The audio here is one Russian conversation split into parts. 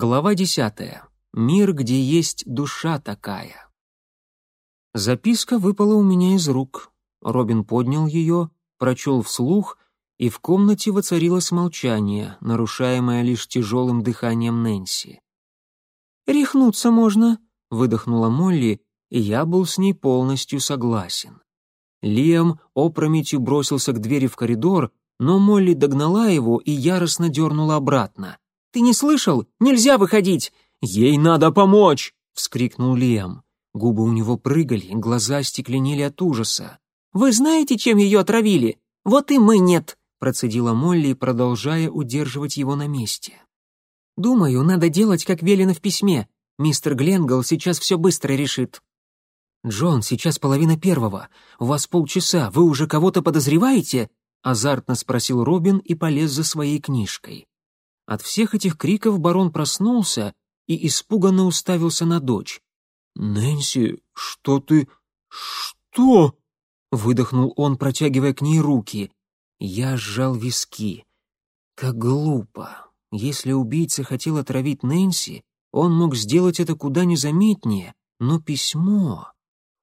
Глава десятая. Мир, где есть душа такая. Записка выпала у меня из рук. Робин поднял ее, прочел вслух, и в комнате воцарилось молчание, нарушаемое лишь тяжелым дыханием Нэнси. «Рехнуться можно», — выдохнула Молли, и я был с ней полностью согласен. Лиам опрометью бросился к двери в коридор, но Молли догнала его и яростно дернула обратно. «Ты не слышал? Нельзя выходить!» «Ей надо помочь!» — вскрикнул Лиам. Губы у него прыгали, глаза стекленели от ужаса. «Вы знаете, чем ее отравили? Вот и мы нет!» — процедила Молли, продолжая удерживать его на месте. «Думаю, надо делать, как велено в письме. Мистер Гленгл сейчас все быстро решит». «Джон, сейчас половина первого. У вас полчаса. Вы уже кого-то подозреваете?» — азартно спросил Робин и полез за своей книжкой. От всех этих криков барон проснулся и испуганно уставился на дочь. «Нэнси, что ты... что?» — выдохнул он, протягивая к ней руки. Я сжал виски. Как глупо. Если убийца хотел отравить Нэнси, он мог сделать это куда незаметнее, но письмо...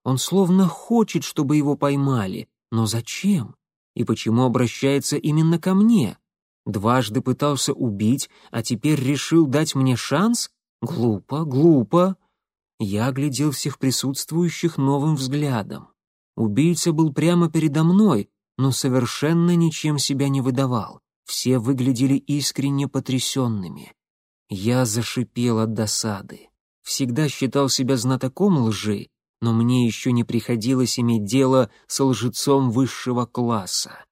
Он словно хочет, чтобы его поймали. Но зачем? И почему обращается именно ко мне? Дважды пытался убить, а теперь решил дать мне шанс? Глупо, глупо. Я глядел всех присутствующих новым взглядом. Убийца был прямо передо мной, но совершенно ничем себя не выдавал. Все выглядели искренне потрясенными. Я зашипел от досады. Всегда считал себя знатоком лжи, но мне еще не приходилось иметь дело с лжецом высшего класса.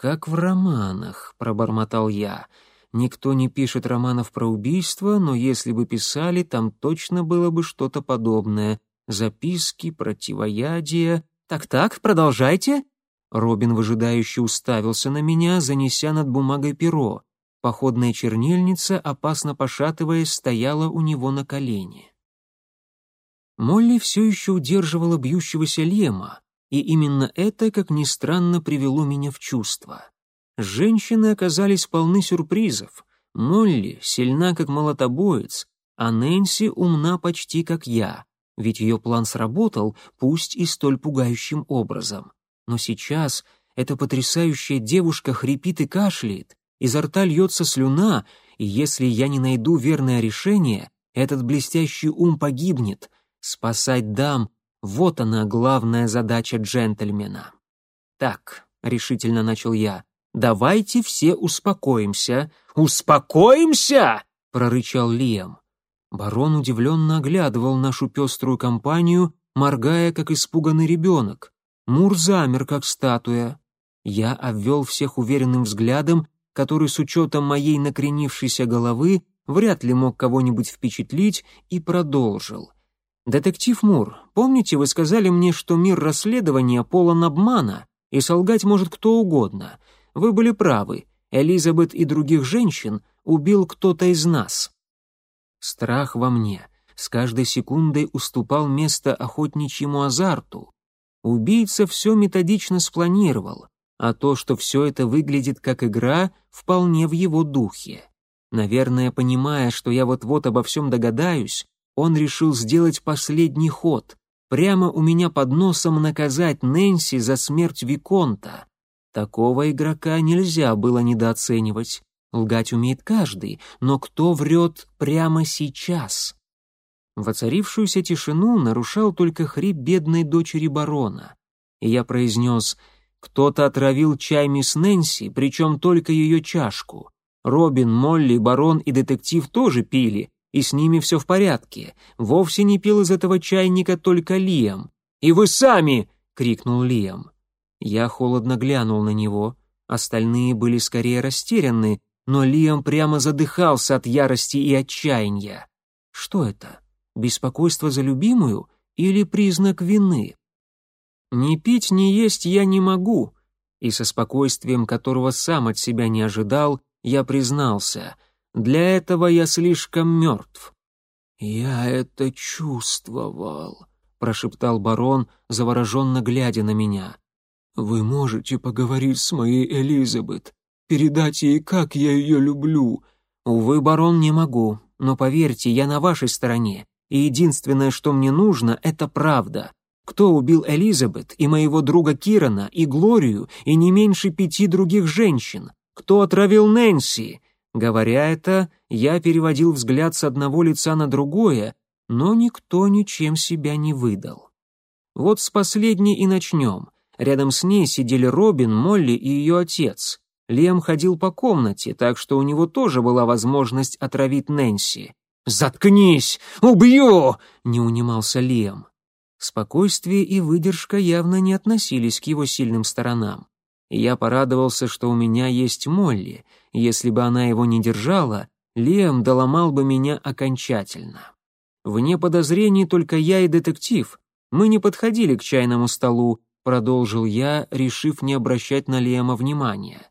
«Как в романах», — пробормотал я. «Никто не пишет романов про убийство, но если бы писали, там точно было бы что-то подобное. Записки, противоядие...» «Так-так, продолжайте». Робин выжидающе уставился на меня, занеся над бумагой перо. Походная чернильница, опасно пошатываясь, стояла у него на колене. Молли все еще удерживала бьющегося Лема, и именно это, как ни странно, привело меня в чувство. Женщины оказались полны сюрпризов. Молли сильна, как молотобоец, а Нэнси умна почти как я, ведь ее план сработал, пусть и столь пугающим образом. Но сейчас эта потрясающая девушка хрипит и кашляет, изо рта льется слюна, и если я не найду верное решение, этот блестящий ум погибнет — Спасать дам — вот она главная задача джентльмена. «Так», — решительно начал я, — «давайте все успокоимся». «Успокоимся!» — прорычал Лиам. Барон удивленно оглядывал нашу пеструю компанию, моргая, как испуганный ребенок. Мур замер, как статуя. Я обвел всех уверенным взглядом, который с учетом моей накренившейся головы вряд ли мог кого-нибудь впечатлить, и продолжил. «Детектив Мур, помните, вы сказали мне, что мир расследования полон обмана, и солгать может кто угодно. Вы были правы, Элизабет и других женщин убил кто-то из нас». Страх во мне с каждой секундой уступал место охотничьему азарту. Убийца все методично спланировал, а то, что все это выглядит как игра, вполне в его духе. Наверное, понимая, что я вот-вот обо всем догадаюсь, он решил сделать последний ход, прямо у меня под носом наказать Нэнси за смерть Виконта. Такого игрока нельзя было недооценивать. Лгать умеет каждый, но кто врет прямо сейчас? Воцарившуюся тишину нарушал только хрип бедной дочери барона. И я произнес «Кто-то отравил чай мисс Нэнси, причем только ее чашку. Робин, Молли, барон и детектив тоже пили, и с ними все в порядке. Вовсе не пил из этого чайника только Лиам. «И вы сами!» — крикнул Лиам. Я холодно глянул на него. Остальные были скорее растеряны, но Лиам прямо задыхался от ярости и отчаяния. Что это? Беспокойство за любимую или признак вины? Не пить, не есть я не могу, и со спокойствием, которого сам от себя не ожидал, я признался — для этого я слишком мертв». «Я это чувствовал», — прошептал барон, завороженно глядя на меня. «Вы можете поговорить с моей Элизабет, передать ей, как я ее люблю». «Увы, барон, не могу. но поверьте, я на вашей стороне, и единственное, что мне нужно, это правда. Кто убил Элизабет и моего друга Кирана, и Глорию, и не меньше пяти других женщин? Кто отравил Нэнси? Говоря это, я переводил взгляд с одного лица на другое, но никто ничем себя не выдал. Вот с последней и начнем. Рядом с ней сидели Робин, Молли и ее отец. Лем ходил по комнате, так что у него тоже была возможность отравить Нэнси. «Заткнись! Убью!» — не унимался Лем. Спокойствие и выдержка явно не относились к его сильным сторонам. Я порадовался, что у меня есть Молли. Если бы она его не держала, Лем доломал бы меня окончательно. Вне подозрений только я и детектив. Мы не подходили к чайному столу, продолжил я, решив не обращать на Лема внимания.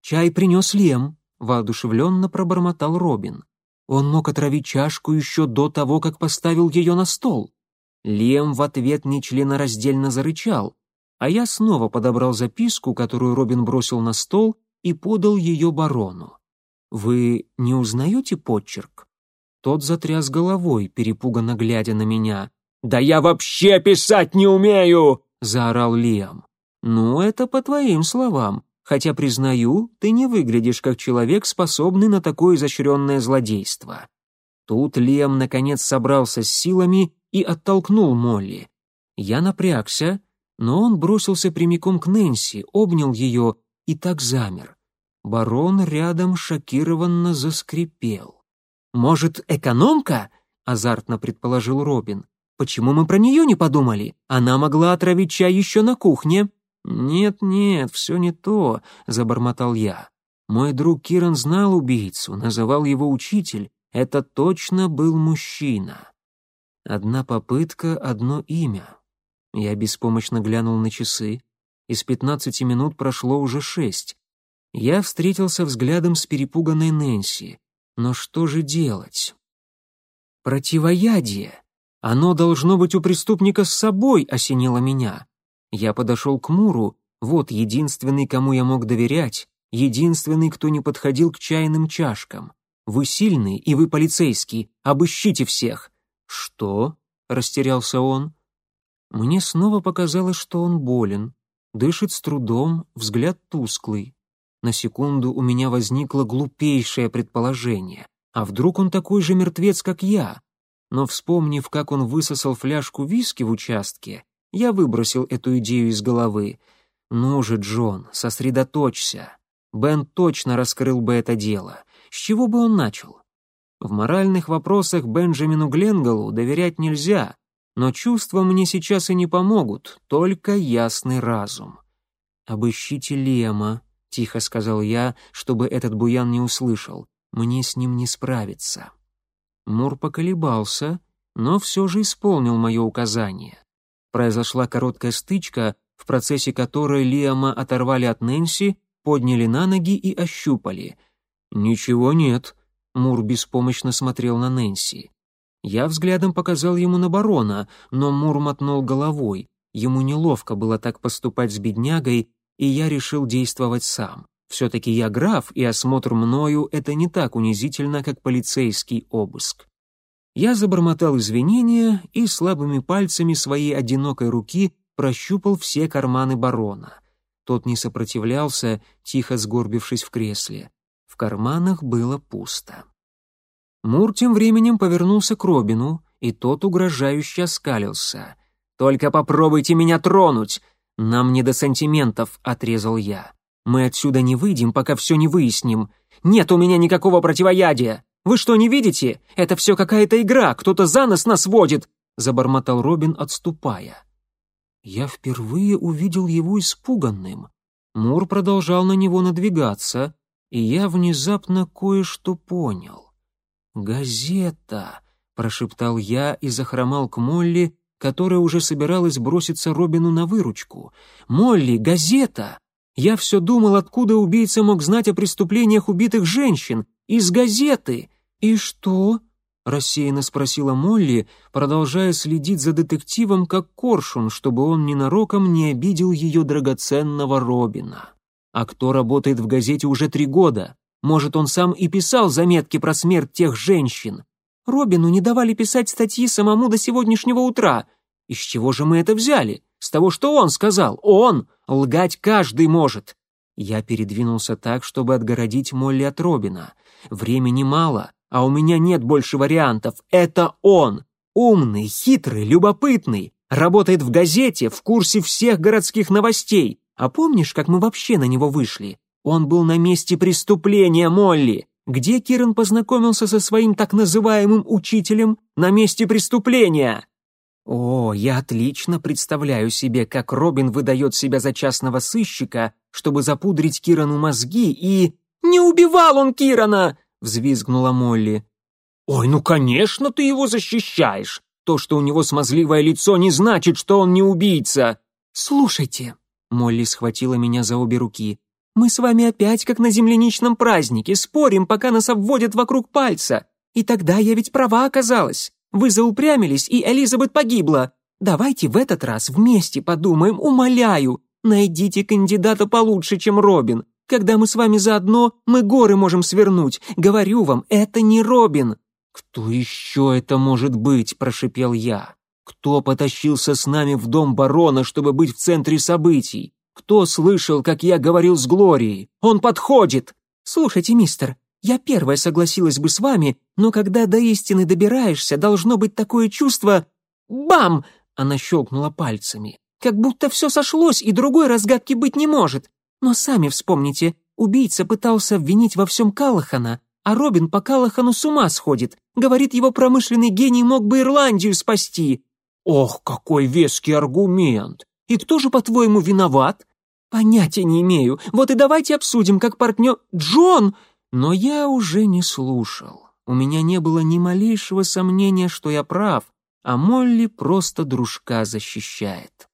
Чай принес Лем, воодушевленно пробормотал Робин. Он мог отравить чашку еще до того, как поставил ее на стол. Лем в ответ нечленораздельно зарычал, а я снова подобрал записку, которую Робин бросил на стол, и подал ее барону. «Вы не узнаете почерк?» Тот затряс головой, перепуганно глядя на меня. «Да я вообще писать не умею!» — заорал Лиам. «Ну, это по твоим словам, хотя, признаю, ты не выглядишь как человек, способный на такое изощренное злодейство». Тут Лиам наконец собрался с силами и оттолкнул Молли. Я напрягся, но он бросился прямиком к Нэнси, обнял ее и так замер. Барон рядом шокированно заскрипел. «Может, экономка?» — азартно предположил Робин. «Почему мы про нее не подумали? Она могла отравить чай еще на кухне». «Нет-нет, все не то», — забормотал я. Мой друг Киран знал убийцу, называл его учитель. Это точно был мужчина. Одна попытка, одно имя. Я беспомощно глянул на часы. Из пятнадцати минут прошло уже шесть. Я встретился взглядом с перепуганной Нэнси. Но что же делать? Противоядие. Оно должно быть у преступника с собой, осенило меня. Я подошел к Муру, вот единственный, кому я мог доверять, единственный, кто не подходил к чайным чашкам. Вы сильный, и вы полицейский, обыщите всех. «Что?» — растерялся он. Мне снова показалось, что он болен, дышит с трудом, взгляд тусклый. На секунду у меня возникло глупейшее предположение. А вдруг он такой же мертвец, как я? Но вспомнив, как он высосал фляжку виски в участке, я выбросил эту идею из головы. «Ну же, Джон, сосредоточься. Бен точно раскрыл бы это дело. С чего бы он начал? В моральных вопросах Бенджамину Гленголу доверять нельзя, но чувства мне сейчас и не помогут, только ясный разум. «Обыщите Лема», — тихо сказал я, чтобы этот буян не услышал. «Мне с ним не справиться». Мур поколебался, но все же исполнил мое указание. Произошла короткая стычка, в процессе которой Лиама оторвали от Нэнси, подняли на ноги и ощупали. «Ничего нет», Мур беспомощно смотрел на Нэнси. Я взглядом показал ему на барона, но Мур мотнул головой. Ему неловко было так поступать с беднягой, и я решил действовать сам. Все-таки я граф, и осмотр мною — это не так унизительно, как полицейский обыск. Я забормотал извинения и слабыми пальцами своей одинокой руки прощупал все карманы барона. Тот не сопротивлялся, тихо сгорбившись в кресле. В карманах было пусто. Мур тем временем повернулся к Робину, и тот угрожающе оскалился. «Только попробуйте меня тронуть!» «Нам не до сантиментов», — отрезал я. «Мы отсюда не выйдем, пока все не выясним. Нет у меня никакого противоядия! Вы что, не видите? Это все какая-то игра, кто-то за нос нас водит!» — забормотал Робин, отступая. Я впервые увидел его испуганным. Мур продолжал на него надвигаться, и я внезапно кое-что понял. «Газета!» — прошептал я и захромал к Молли, которая уже собиралась броситься Робину на выручку. «Молли, газета!» Я все думал, откуда убийца мог знать о преступлениях убитых женщин. Из газеты. «И что?» — рассеянно спросила Молли, продолжая следить за детективом как коршун, чтобы он ненароком не обидел ее драгоценного Робина. А кто работает в газете уже три года? Может, он сам и писал заметки про смерть тех женщин. Робину не давали писать статьи самому до сегодняшнего утра. Из чего же мы это взяли? С того, что он сказал. Он! Лгать каждый может. Я передвинулся так, чтобы отгородить Молли от Робина. Времени мало, а у меня нет больше вариантов. Это он! Умный, хитрый, любопытный. Работает в газете, в курсе всех городских новостей. А помнишь, как мы вообще на него вышли? Он был на месте преступления, Молли. Где Киран познакомился со своим так называемым учителем? На месте преступления. О, я отлично представляю себе, как Робин выдает себя за частного сыщика, чтобы запудрить Кирану мозги и... «Не убивал он Кирана!» — взвизгнула Молли. «Ой, ну, конечно, ты его защищаешь. То, что у него смазливое лицо, не значит, что он не убийца». «Слушайте», — Молли схватила меня за обе руки, мы с вами опять как на земляничном празднике, спорим, пока нас обводят вокруг пальца. И тогда я ведь права оказалась. Вы заупрямились, и Элизабет погибла. Давайте в этот раз вместе подумаем, умоляю. Найдите кандидата получше, чем Робин. Когда мы с вами заодно, мы горы можем свернуть. Говорю вам, это не Робин». «Кто еще это может быть?» – прошипел я. «Кто потащился с нами в дом барона, чтобы быть в центре событий? Кто слышал, как я говорил с Глорией? Он подходит!» «Слушайте, мистер, я первая согласилась бы с вами, но когда до истины добираешься, должно быть такое чувство... Бам!» Она щелкнула пальцами. «Как будто все сошлось, и другой разгадки быть не может. Но сами вспомните, убийца пытался обвинить во всем Калахана, а Робин по Калахану с ума сходит. Говорит, его промышленный гений мог бы Ирландию спасти». «Ох, какой веский аргумент! И кто же, по-твоему, виноват?» «Понятия не имею. Вот и давайте обсудим, как партнер... Джон!» Но я уже не слушал. У меня не было ни малейшего сомнения, что я прав, а Молли просто дружка защищает.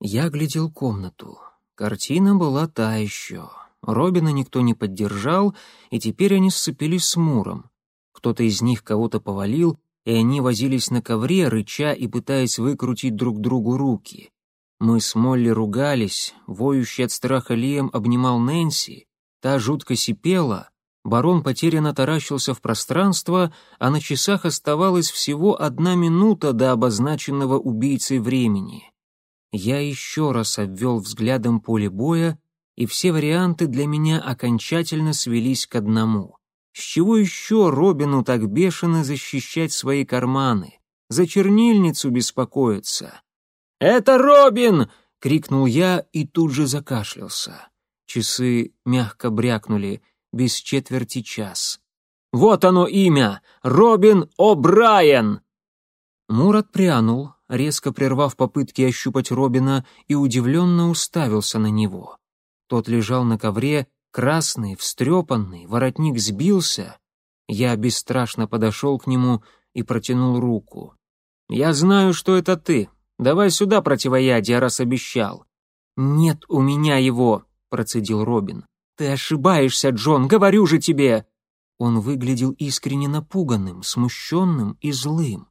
Я глядел комнату. Картина была та еще. Робина никто не поддержал, и теперь они сцепились с Муром. Кто-то из них кого-то повалил, и они возились на ковре, рыча и пытаясь выкрутить друг другу руки. Мы с Молли ругались, воющий от страха Лием обнимал Нэнси, та жутко сипела, барон потерянно таращился в пространство, а на часах оставалась всего одна минута до обозначенного убийцей времени. Я еще раз обвел взглядом поле боя, и все варианты для меня окончательно свелись к одному. С чего еще Робину так бешено защищать свои карманы? За чернильницу беспокоиться? «Это Робин!» — крикнул я и тут же закашлялся. Часы мягко брякнули, без четверти час. «Вот оно имя! Робин О'Брайен!» Мур отпрянул, резко прервав попытки ощупать Робина, и удивленно уставился на него. Тот лежал на ковре, красный, встрепанный, воротник сбился. Я бесстрашно подошел к нему и протянул руку. «Я знаю, что это ты», Давай сюда противоядие, раз обещал». «Нет у меня его», — процедил Робин. «Ты ошибаешься, Джон, говорю же тебе!» Он выглядел искренне напуганным, смущенным и злым.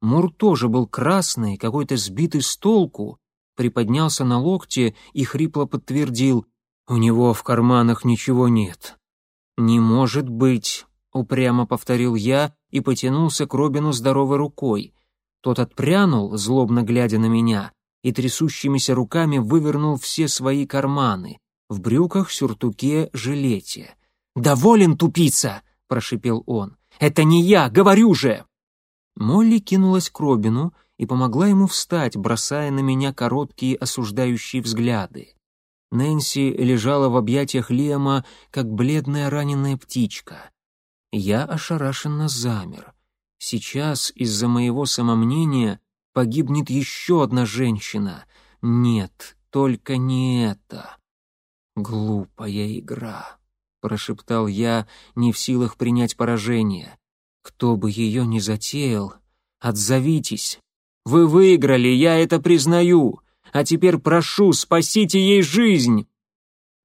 Мур тоже был красный, какой-то сбитый с толку, приподнялся на локте и хрипло подтвердил «У него в карманах ничего нет». «Не может быть», — упрямо повторил я и потянулся к Робину здоровой рукой. Тот отпрянул, злобно глядя на меня, и трясущимися руками вывернул все свои карманы. В брюках, сюртуке, жилете. «Доволен, тупица!» — прошипел он. «Это не я, говорю же!» Молли кинулась к Робину и помогла ему встать, бросая на меня короткие осуждающие взгляды. Нэнси лежала в объятиях Лиама, как бледная раненая птичка. Я ошарашенно замер. Сейчас из-за моего самомнения погибнет еще одна женщина. Нет, только не это. Глупая игра, прошептал я, не в силах принять поражение. Кто бы ее ни затеял, отзовитесь. Вы выиграли, я это признаю. А теперь прошу, спасите ей жизнь.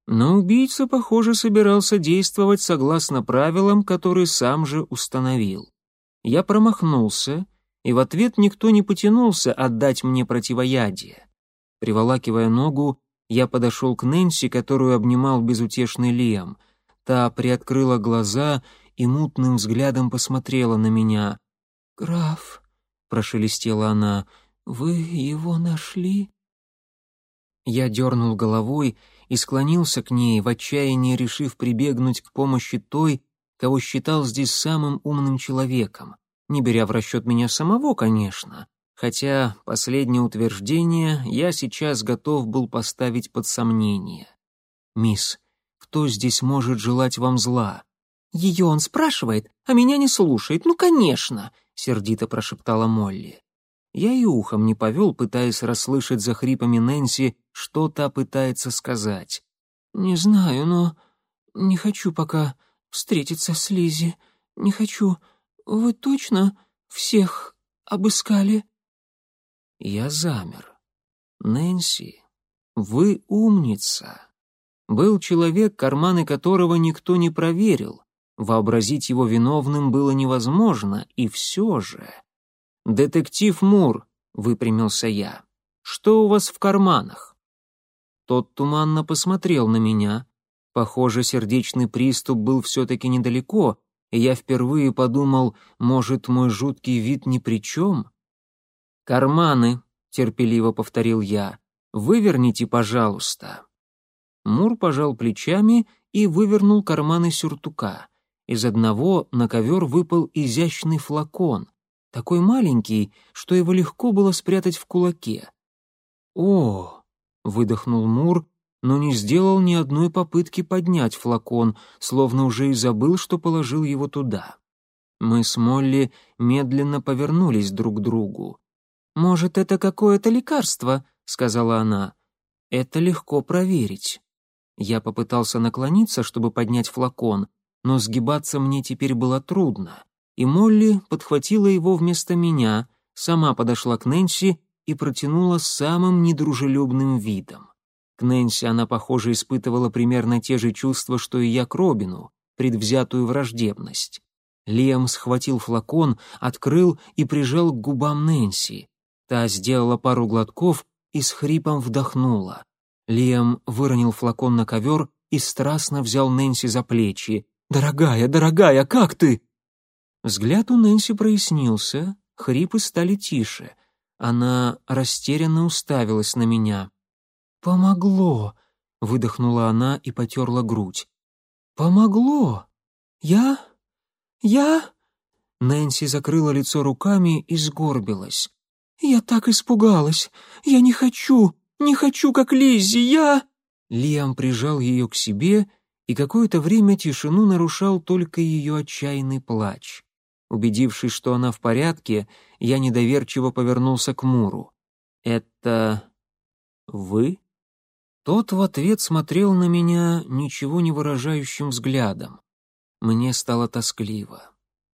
Но убийца, похоже, собирался действовать согласно правилам, которые сам же установил. Я промахнулся, и в ответ никто не потянулся отдать мне противоядие. Приволакивая ногу, я подошел к Нэнси, которую обнимал безутешный Лиам. Та приоткрыла глаза и мутным взглядом посмотрела на меня. «Граф», — прошелестела она, — «вы его нашли?» Я дернул головой и склонился к ней, в отчаянии решив прибегнуть к помощи той, кого считал здесь самым умным человеком, не беря в расчет меня самого, конечно, хотя последнее утверждение я сейчас готов был поставить под сомнение. «Мисс, кто здесь может желать вам зла?» «Ее он спрашивает, а меня не слушает, ну, конечно!» — сердито прошептала Молли. Я и ухом не повел, пытаясь расслышать за хрипами Нэнси, что та пытается сказать. «Не знаю, но не хочу пока встретиться с Лизи. Не хочу. Вы точно всех обыскали?» Я замер. «Нэнси, вы умница!» Был человек, карманы которого никто не проверил. Вообразить его виновным было невозможно, и все же... «Детектив Мур», — выпрямился я, — «что у вас в карманах?» Тот туманно посмотрел на меня. Похоже, сердечный приступ был все-таки недалеко, и я впервые подумал, может, мой жуткий вид ни при чем? «Карманы», — терпеливо повторил я, — «выверните, пожалуйста». Мур пожал плечами и вывернул карманы сюртука. Из одного на ковер выпал изящный флакон, такой маленький, что его легко было спрятать в кулаке. «О!» — выдохнул Мур, но не сделал ни одной попытки поднять флакон, словно уже и забыл, что положил его туда. Мы с Молли медленно повернулись друг к другу. «Может, это какое-то лекарство?» — сказала она. «Это легко проверить». Я попытался наклониться, чтобы поднять флакон, но сгибаться мне теперь было трудно, и Молли подхватила его вместо меня, сама подошла к Нэнси и протянула самым недружелюбным видом. К Нэнси она, похоже, испытывала примерно те же чувства, что и я к Робину, предвзятую враждебность. Лиам схватил флакон, открыл и прижал к губам Нэнси. Та сделала пару глотков и с хрипом вдохнула. Лиам выронил флакон на ковер и страстно взял Нэнси за плечи. «Дорогая, дорогая, как ты?» Взгляд у Нэнси прояснился, хрипы стали тише. Она растерянно уставилась на меня. «Помогло!» — выдохнула она и потерла грудь. «Помогло! Я? Я?» Нэнси закрыла лицо руками и сгорбилась. «Я так испугалась! Я не хочу! Не хочу, как Лиззи! Я...» Лиам прижал ее к себе, и какое-то время тишину нарушал только ее отчаянный плач. Убедившись, что она в порядке, я недоверчиво повернулся к Муру. «Это... вы?» Тот в ответ смотрел на меня ничего не выражающим взглядом. Мне стало тоскливо.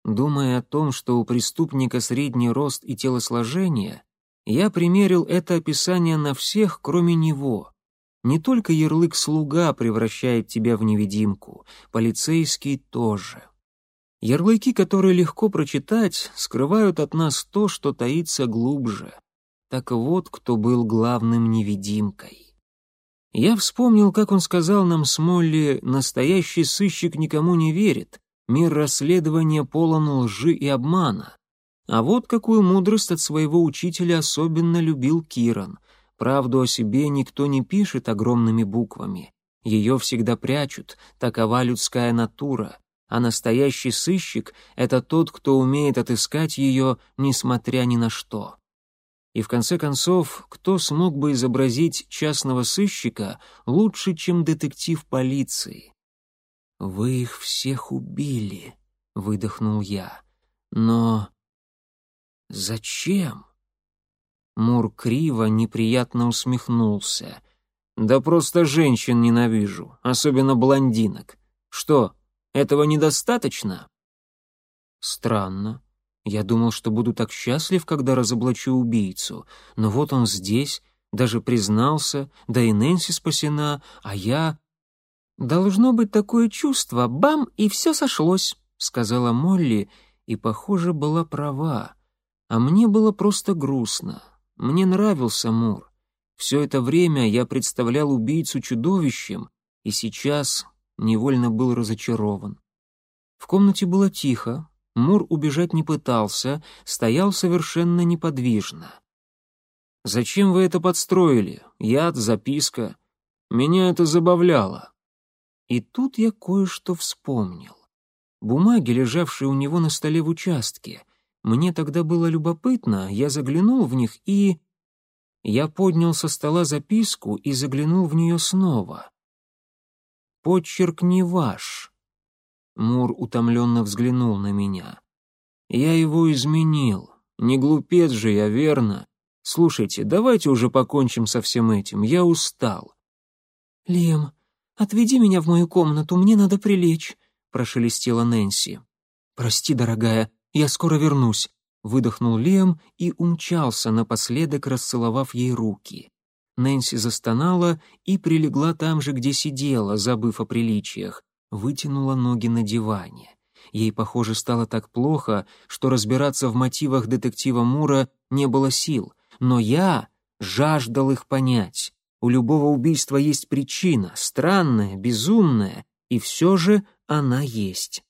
Думая о том, что у преступника средний рост и телосложение, я примерил это описание на всех, кроме него. Не только ярлык «слуга» превращает тебя в невидимку, полицейский тоже. Ярлыки, которые легко прочитать, скрывают от нас то, что таится глубже. Так вот, кто был главным невидимкой. Я вспомнил, как он сказал нам с Молли, настоящий сыщик никому не верит, мир расследования полон лжи и обмана. А вот какую мудрость от своего учителя особенно любил Киран. Правду о себе никто не пишет огромными буквами. Ее всегда прячут, такова людская натура. А настоящий сыщик — это тот, кто умеет отыскать ее, несмотря ни на что. И в конце концов, кто смог бы изобразить частного сыщика лучше, чем детектив полиции? «Вы их всех убили», — выдохнул я. «Но Зачем? Мур криво, неприятно усмехнулся. Да просто женщин ненавижу, особенно блондинок. Что, этого недостаточно? Странно. Я думал, что буду так счастлив, когда разоблачу убийцу. Но вот он здесь, даже признался, да и Нэнси спасена, а я... «Должно быть такое чувство, бам, и все сошлось», — сказала Молли, и, похоже, была права. А мне было просто грустно. Мне нравился Мур. Все это время я представлял убийцу чудовищем, и сейчас невольно был разочарован. В комнате было тихо, Мур убежать не пытался, стоял совершенно неподвижно. «Зачем вы это подстроили? Яд, записка. Меня это забавляло». И тут я кое-что вспомнил. Бумаги, лежавшие у него на столе в участке. Мне тогда было любопытно, я заглянул в них и... Я поднял со стола записку и заглянул в нее снова. «Почерк не ваш». Мур утомленно взглянул на меня. «Я его изменил. Не глупец же я, верно? Слушайте, давайте уже покончим со всем этим. Я устал». «Лем, отведи меня в мою комнату, мне надо прилечь», — прошелестела Нэнси. «Прости, дорогая, я скоро вернусь», — выдохнул Лем и умчался, напоследок расцеловав ей руки. Нэнси застонала и прилегла там же, где сидела, забыв о приличиях, вытянула ноги на диване. Ей, похоже, стало так плохо, что разбираться в мотивах детектива Мура не было сил, но я жаждал их понять. У любого убийства есть причина, странная, безумная, и все же она есть.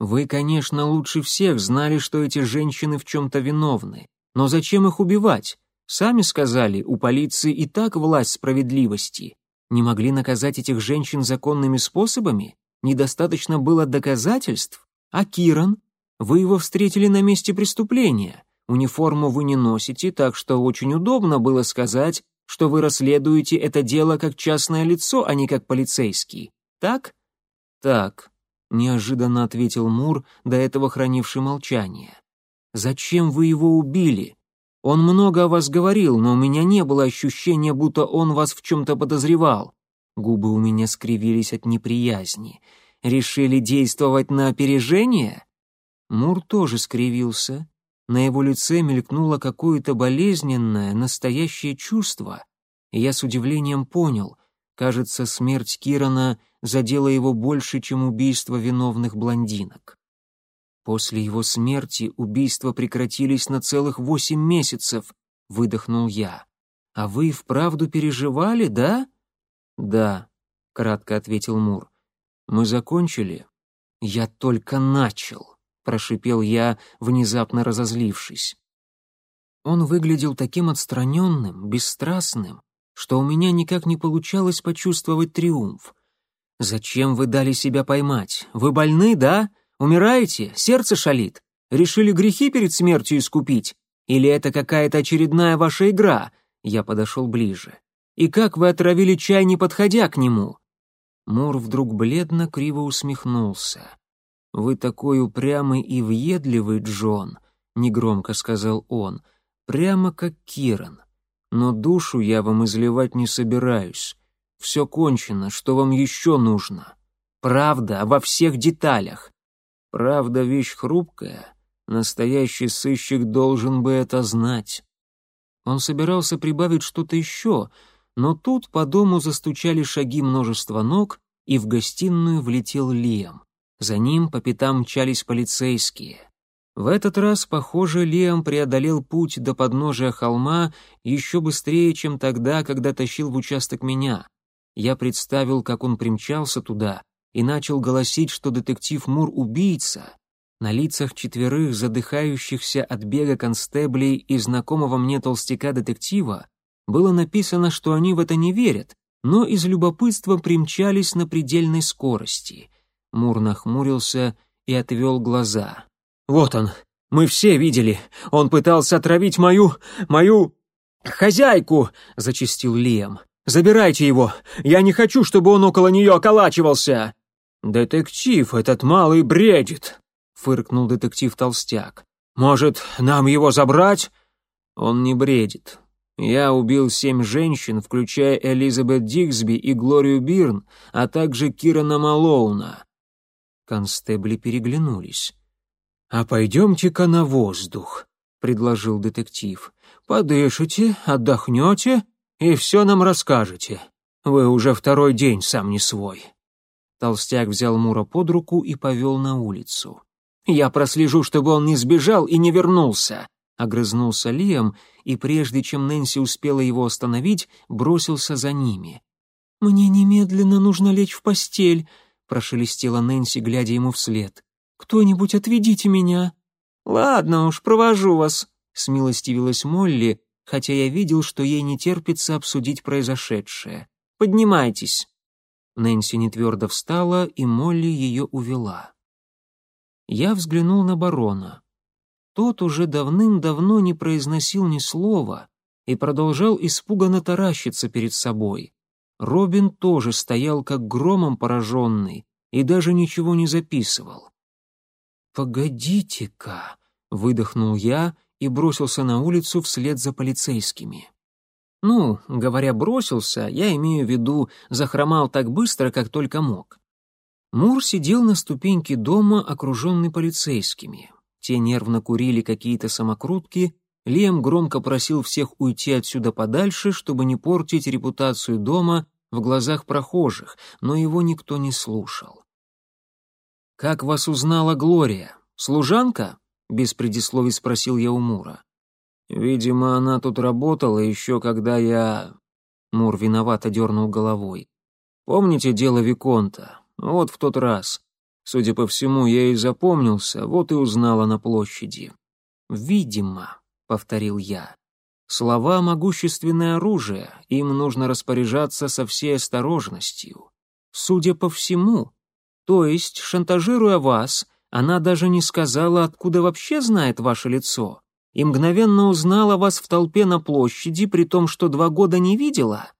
Вы, конечно, лучше всех знали, что эти женщины в чем-то виновны. Но зачем их убивать? Сами сказали, у полиции и так власть справедливости. Не могли наказать этих женщин законными способами? Недостаточно было доказательств? А Киран? Вы его встретили на месте преступления. Униформу вы не носите, так что очень удобно было сказать, что вы расследуете это дело как частное лицо, а не как полицейский. Так? Так, неожиданно ответил Мур, до этого хранивший молчание. Зачем вы его убили? Он много о вас говорил, но у меня не было ощущения, будто он вас в чем-то подозревал. Губы у меня скривились от неприязни. Решили действовать на опережение? Мур тоже скривился. На его лице мелькнуло какое-то болезненное, настоящее чувство. Я с удивлением понял, кажется, смерть Кирана задела его больше, чем убийство виновных блондинок. После его смерти убийства прекратились на целых восемь месяцев, выдохнул я. А вы вправду переживали, да? Да, кратко ответил Мур. Мы закончили. Я только начал, прошипел я, внезапно разозлившись. Он выглядел таким отстраненным, бесстрастным, что у меня никак не получалось почувствовать триумф. «Зачем вы дали себя поймать? Вы больны, да? Умираете? Сердце шалит? Решили грехи перед смертью искупить? Или это какая-то очередная ваша игра?» Я подошел ближе. «И как вы отравили чай, не подходя к нему?» Мур вдруг бледно криво усмехнулся. «Вы такой упрямый и въедливый, Джон», — негромко сказал он, — «прямо как Киран. Но душу я вам изливать не собираюсь. Все кончено, что вам еще нужно? Правда во всех деталях. Правда вещь хрупкая, настоящий сыщик должен бы это знать. Он собирался прибавить что-то еще, но тут по дому застучали шаги множества ног, и в гостиную влетел Лиам. За ним по пятам мчались полицейские. В этот раз, похоже, Лиам преодолел путь до подножия холма еще быстрее, чем тогда, когда тащил в участок меня. Я представил, как он примчался туда и начал голосить, что детектив Мур убийца. На лицах четверых задыхающихся от бега констеблей и знакомого мне толстяка-детектива было написано, что они в это не верят, но из любопытства примчались на предельной скорости. Мур нахмурился и отвел глаза. «Вот он, мы все видели. Он пытался отравить мою... мою... хозяйку!» — зачистил Лиам. Забирайте его! Я не хочу, чтобы он около нее околачивался!» «Детектив этот малый бредит!» — фыркнул детектив-толстяк. «Может, нам его забрать?» «Он не бредит. Я убил семь женщин, включая Элизабет Диксби и Глорию Бирн, а также Кирана Малоуна». Констебли переглянулись. «А пойдемте-ка на воздух», — предложил детектив. «Подышите, отдохнете, и все нам расскажете. Вы уже второй день сам не свой». Толстяк взял Мура под руку и повел на улицу. «Я прослежу, чтобы он не сбежал и не вернулся», — огрызнулся Лиам, и прежде чем Нэнси успела его остановить, бросился за ними. «Мне немедленно нужно лечь в постель», — прошелестела Нэнси, глядя ему вслед. «Кто-нибудь отведите меня». «Ладно уж, провожу вас», — смилостивилась Молли, хотя я видел, что ей не терпится обсудить произошедшее. «Поднимайтесь». Нэнси нетвердо встала, и Молли ее увела. Я взглянул на барона. Тот уже давным-давно не произносил ни слова и продолжал испуганно таращиться перед собой. Робин тоже стоял как громом пораженный и даже ничего не записывал. «Погодите-ка», — выдохнул я и бросился на улицу вслед за полицейскими. Ну, говоря «бросился», я имею в виду захромал так быстро, как только мог. Мур сидел на ступеньке дома, окруженный полицейскими. Те нервно курили какие-то самокрутки, Лем громко просил всех уйти отсюда подальше, чтобы не портить репутацию дома в глазах прохожих, но его никто не слушал. «Как вас узнала Глория? Служанка?» — без предисловий спросил я у Мура. «Видимо, она тут работала еще когда я...» Мур виновато дернул головой. «Помните дело Виконта? Вот в тот раз. Судя по всему, я и запомнился, вот и узнала на площади. Видимо, повторил я. Слова — могущественное оружие, им нужно распоряжаться со всей осторожностью. Судя по всему, то есть, шантажируя вас, она даже не сказала, откуда вообще знает ваше лицо, и мгновенно узнала вас в толпе на площади, при том, что два года не видела.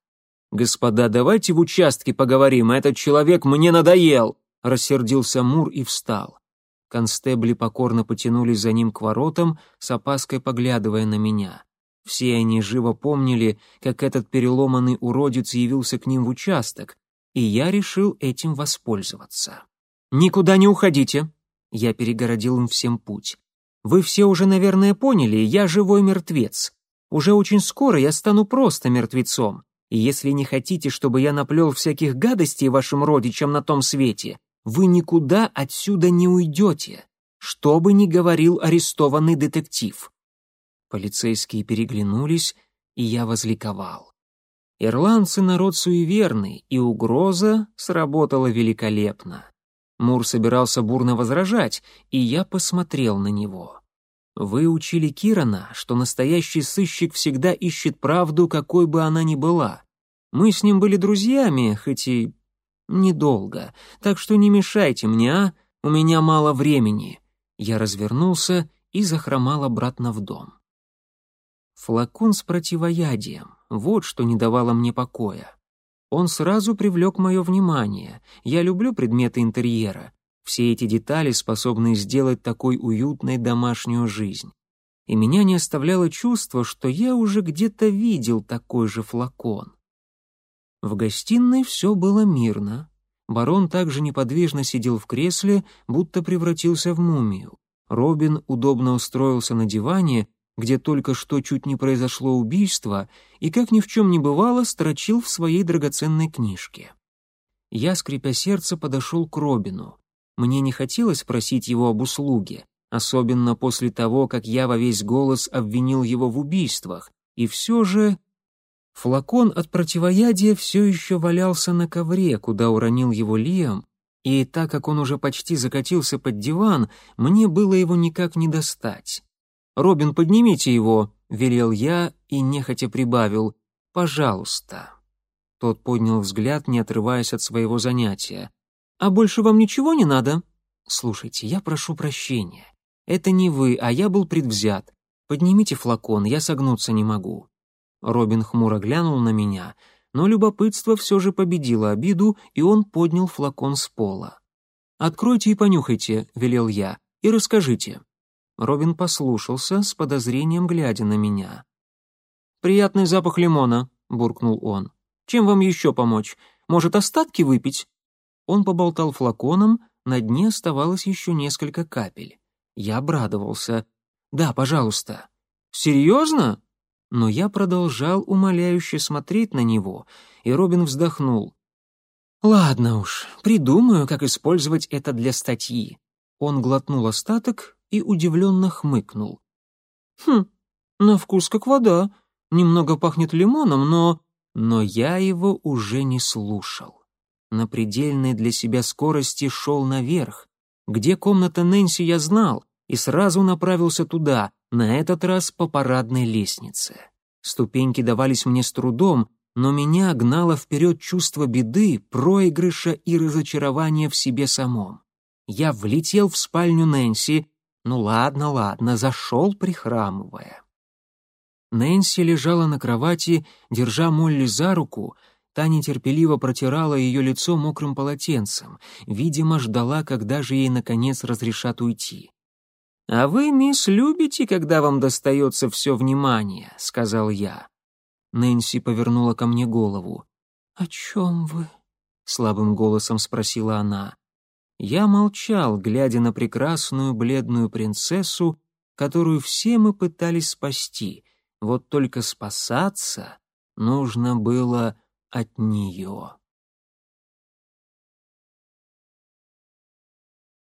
Господа, давайте в участке поговорим, этот человек мне надоел. — рассердился Мур и встал. Констебли покорно потянулись за ним к воротам, с опаской поглядывая на меня. Все они живо помнили, как этот переломанный уродец явился к ним в участок, и я решил этим воспользоваться. «Никуда не уходите!» Я перегородил им всем путь. «Вы все уже, наверное, поняли, я живой мертвец. Уже очень скоро я стану просто мертвецом. И если не хотите, чтобы я наплел всяких гадостей вашим родичам на том свете, вы никуда отсюда не уйдете, что бы ни говорил арестованный детектив. Полицейские переглянулись, и я возликовал. Ирландцы народ суеверный, и угроза сработала великолепно. Мур собирался бурно возражать, и я посмотрел на него. Вы учили Кирана, что настоящий сыщик всегда ищет правду, какой бы она ни была. Мы с ним были друзьями, хоть и Недолго, так что не мешайте мне, а? У меня мало времени. Я развернулся и захромал обратно в дом. Флакон с противоядием. Вот что не давало мне покоя. Он сразу привлек мое внимание. Я люблю предметы интерьера. Все эти детали способны сделать такой уютной домашнюю жизнь. И меня не оставляло чувство, что я уже где-то видел такой же флакон. В гостиной все было мирно. Барон также неподвижно сидел в кресле, будто превратился в мумию. Робин удобно устроился на диване, где только что чуть не произошло убийство, и, как ни в чем не бывало, строчил в своей драгоценной книжке. Я, скрипя сердце, подошел к Робину. Мне не хотелось просить его об услуге, особенно после того, как я во весь голос обвинил его в убийствах, и все же Флакон от противоядия все еще валялся на ковре, куда уронил его Лиам, и так как он уже почти закатился под диван, мне было его никак не достать. «Робин, поднимите его», — велел я и нехотя прибавил. «Пожалуйста». Тот поднял взгляд, не отрываясь от своего занятия. «А больше вам ничего не надо?» «Слушайте, я прошу прощения. Это не вы, а я был предвзят. Поднимите флакон, я согнуться не могу». Робин хмуро глянул на меня, но любопытство все же победило обиду, и он поднял флакон с пола. «Откройте и понюхайте», — велел я, — «и расскажите». Робин послушался, с подозрением глядя на меня. «Приятный запах лимона», — буркнул он. «Чем вам еще помочь? Может, остатки выпить?» Он поболтал флаконом, на дне оставалось еще несколько капель. Я обрадовался. «Да, пожалуйста». «Серьезно?» но я продолжал умоляюще смотреть на него, и Робин вздохнул. «Ладно уж, придумаю, как использовать это для статьи». Он глотнул остаток и удивленно хмыкнул. «Хм, на вкус как вода. Немного пахнет лимоном, но... но я его уже не слушал. На предельной для себя скорости шел наверх. Где комната Нэнси, я знал, и сразу направился туда, на этот раз по парадной лестнице. Ступеньки давались мне с трудом, но меня гнало вперед чувство беды, проигрыша и разочарования в себе самом. Я влетел в спальню Нэнси, ну ладно, ладно, зашел, прихрамывая. Нэнси лежала на кровати, держа Молли за руку, та нетерпеливо протирала ее лицо мокрым полотенцем, видимо, ждала, когда же ей, наконец, разрешат уйти. «А вы, мисс, любите, когда вам достается все внимание», — сказал я. Нэнси повернула ко мне голову. «О чем вы?» — слабым голосом спросила она. Я молчал, глядя на прекрасную бледную принцессу, которую все мы пытались спасти, вот только спасаться нужно было от нее.